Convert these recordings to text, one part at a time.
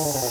Oh.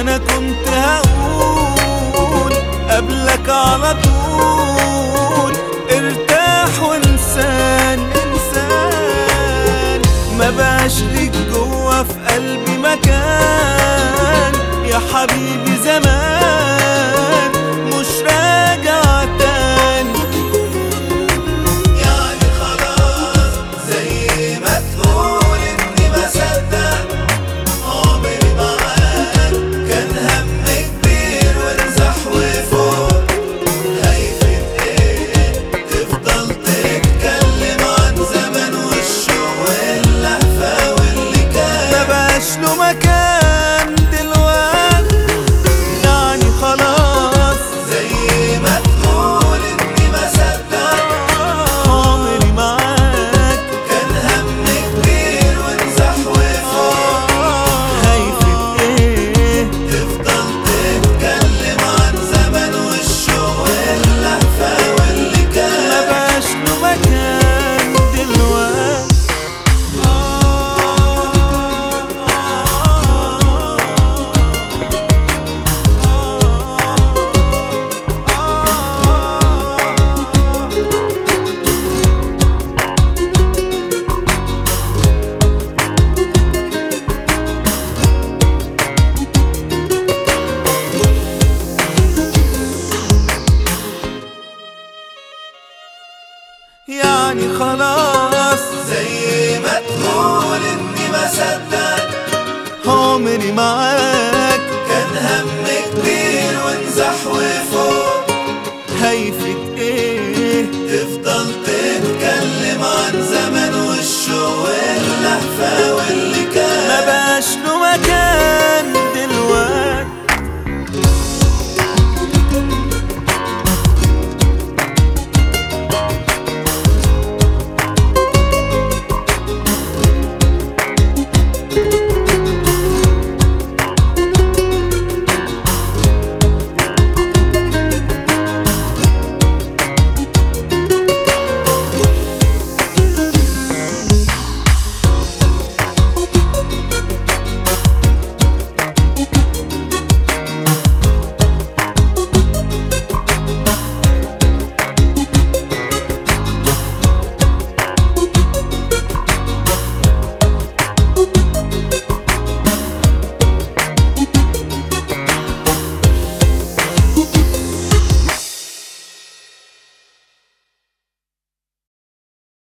أنا كنت هقول قبلك على طول ارتاح وانسان انسان. ما بقاش ليك جوه في قلبي مكان يا حبيبي زمان. يعني خلاص. زي ما تقول إني ما صدقت. عمري معاك